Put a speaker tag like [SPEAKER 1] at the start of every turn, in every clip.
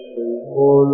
[SPEAKER 1] الشيطان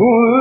[SPEAKER 1] ذو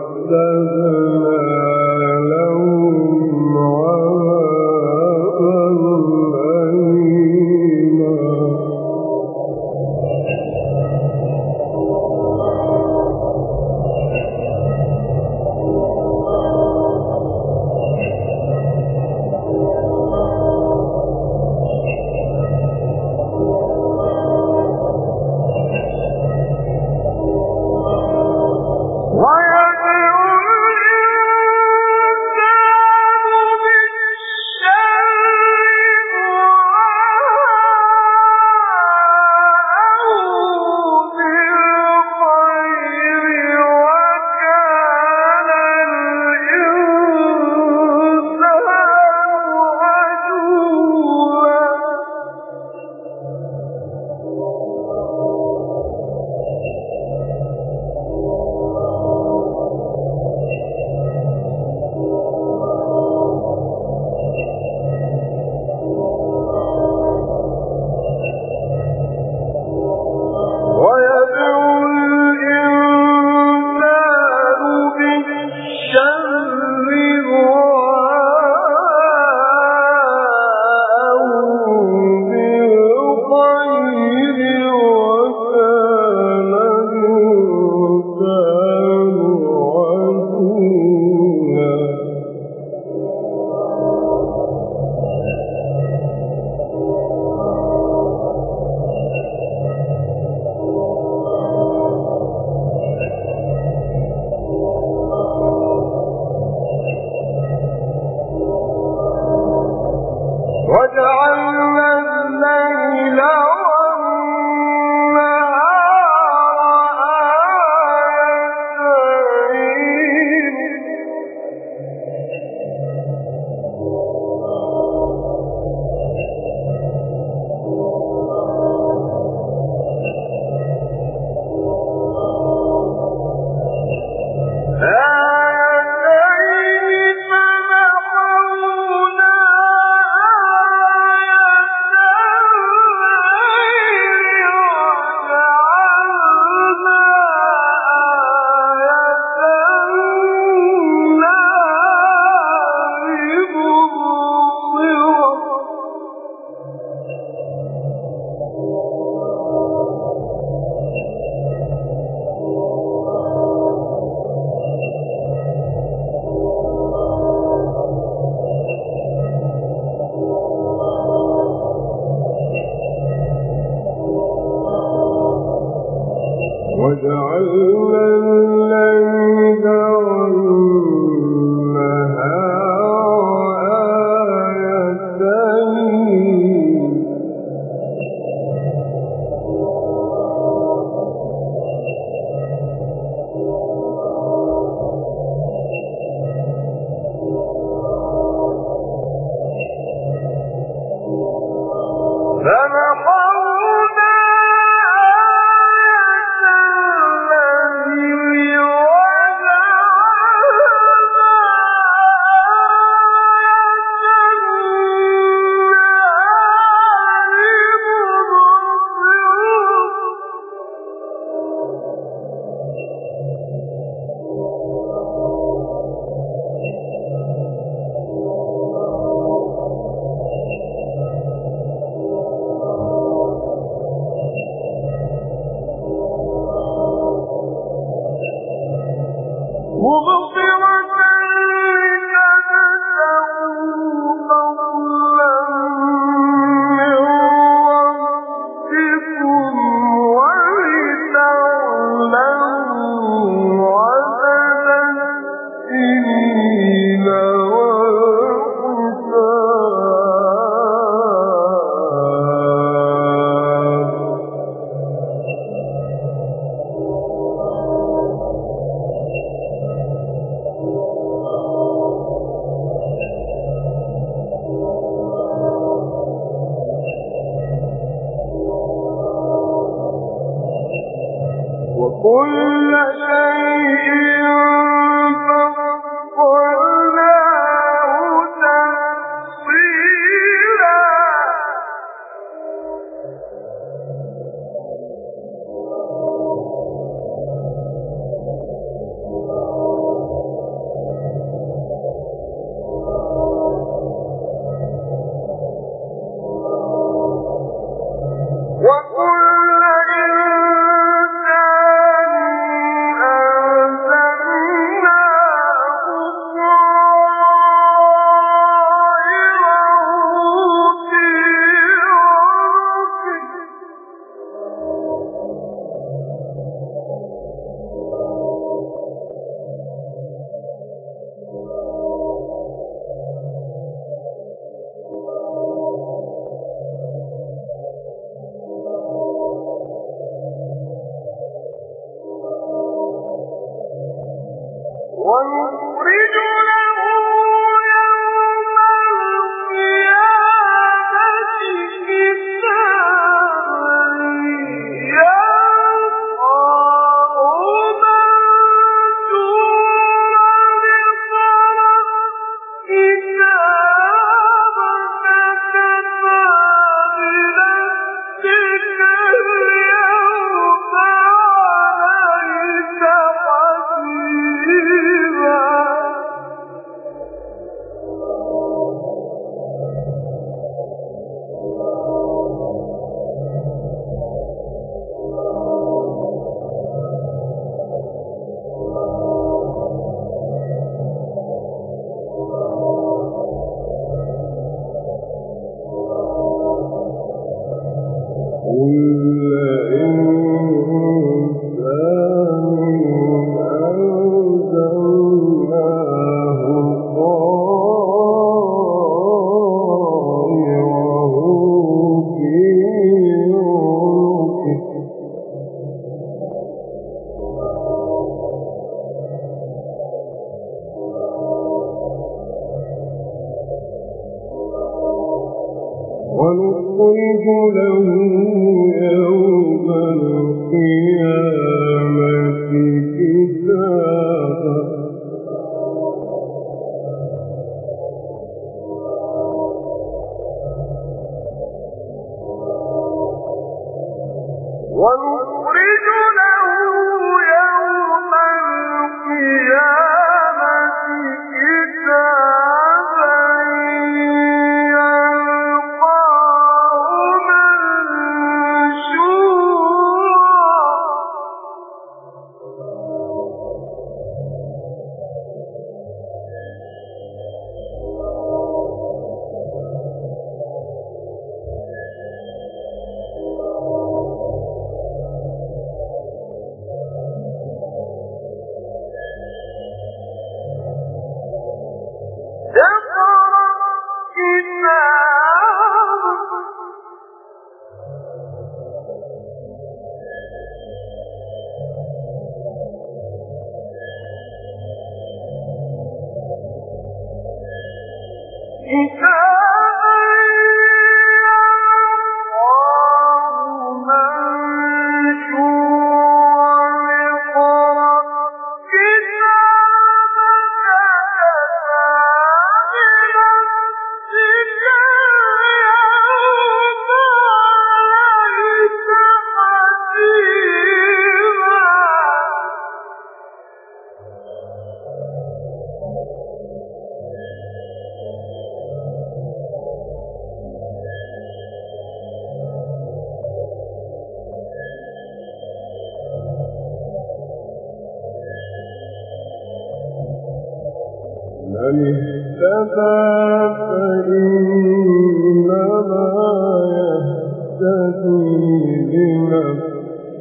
[SPEAKER 1] the وكل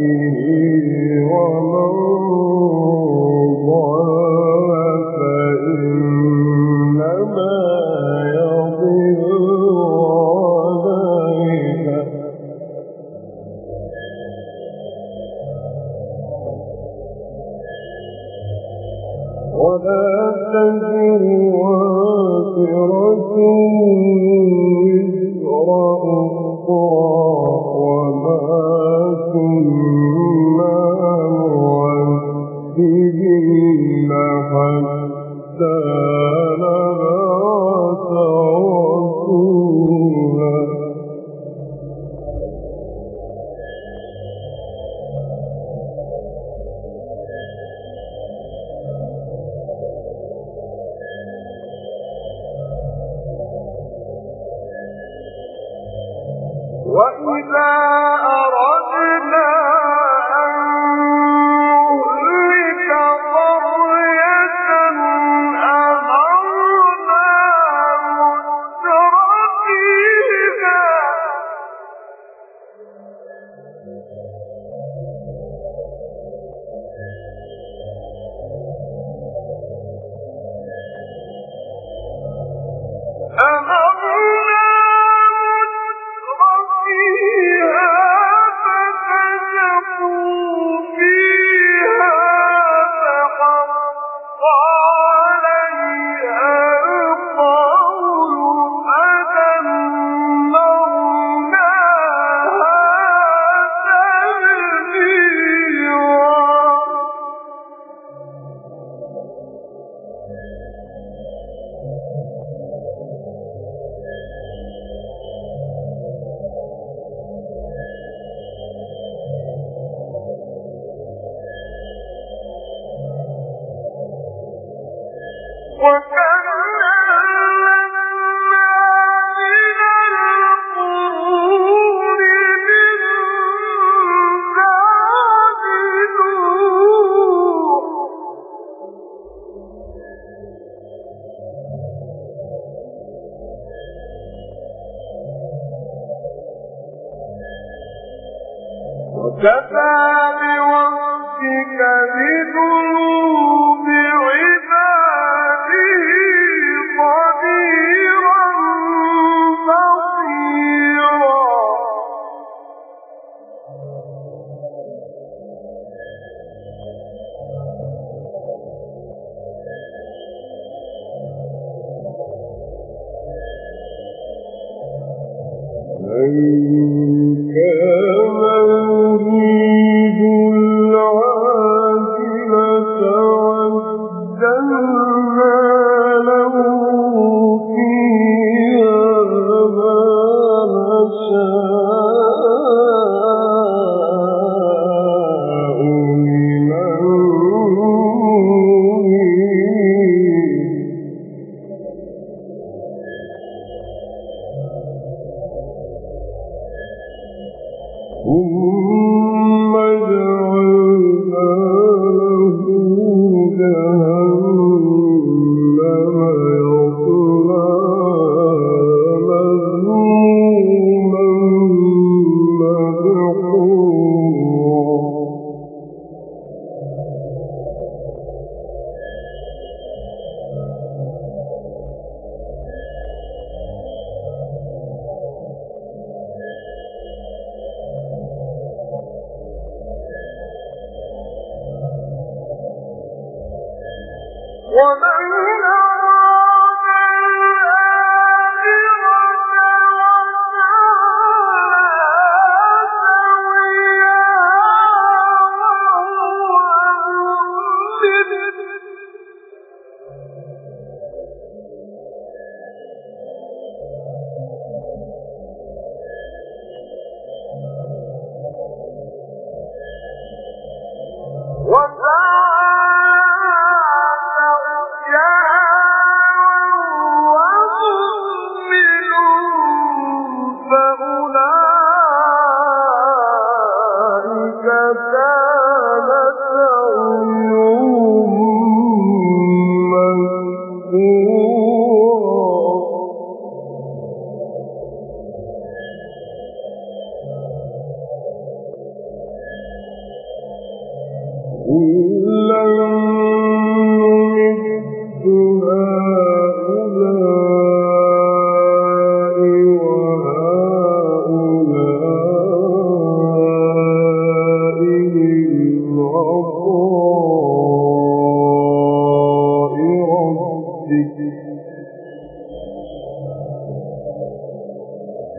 [SPEAKER 1] لنفسه إذا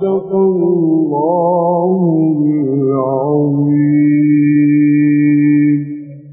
[SPEAKER 1] صدق الله